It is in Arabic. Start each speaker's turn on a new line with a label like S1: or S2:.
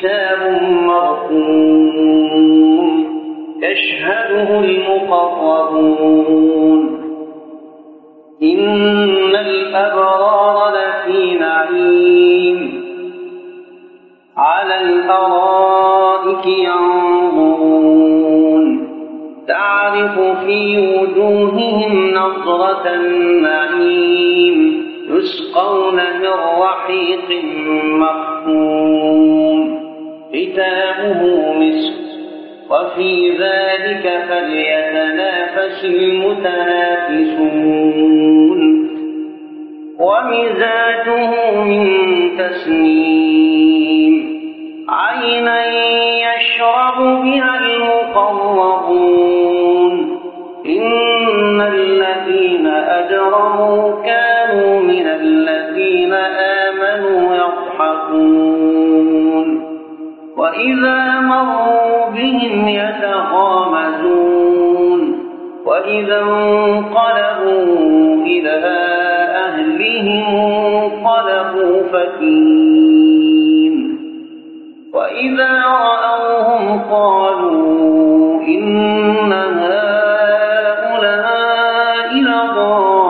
S1: كتاب مرقوم يشهده المقربون إن الأبرار لفي نعيم على الأرائك ينظرون تعرف في وجوههم نظرة النعيم يسقون من رحيق مختوم ختامه مسك. وفي ذلك فليتنافس المتنافسون. ومزاجه من تسنيم. عينا يشرب بها المقربون. إن الذين أجرموا كانوا وإذا مروا بهم يتغامزون وإذا انقلبوا إلى أهلهم انقلبوا فكين وإذا رأوهم قالوا إن هؤلاء لضالون